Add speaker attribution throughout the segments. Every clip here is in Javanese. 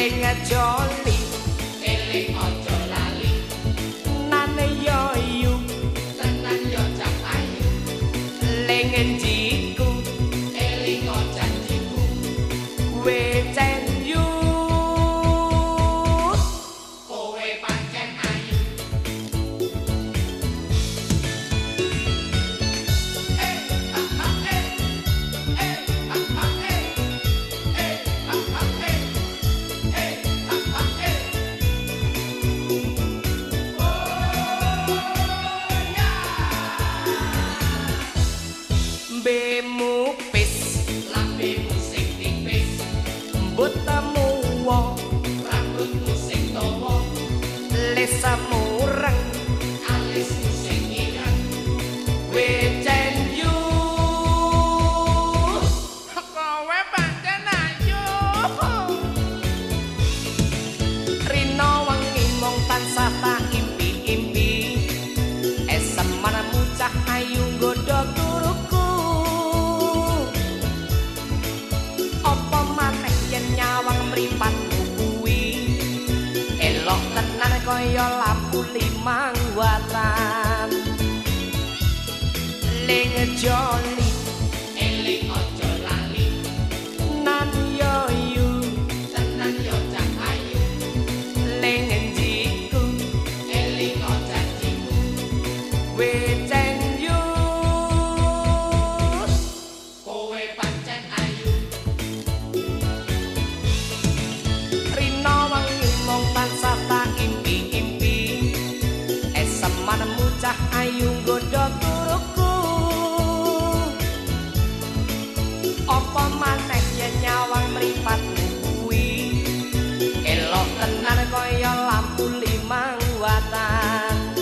Speaker 1: ling joli
Speaker 2: eling aja lali.
Speaker 1: Nane yo yu
Speaker 2: tenan yo cak ayu.
Speaker 1: Ling lambemu pis.
Speaker 2: Lambemu sing tipis.
Speaker 1: Mbutamu wo.
Speaker 2: Rambutmu sing dawa.
Speaker 1: Lesamu kaya lampu limang watan ling joli mucah ayu godho turuku. Apa maneh yen nyawang mripat kuwi? Elok tenan kaya lampu limang watan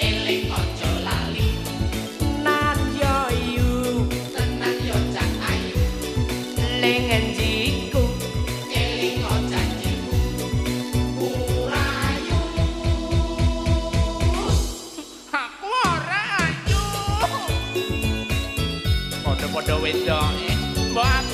Speaker 2: eling aja lali.
Speaker 1: Nan yo yu
Speaker 2: tenan yo cak ayu.
Speaker 1: ling do it, don't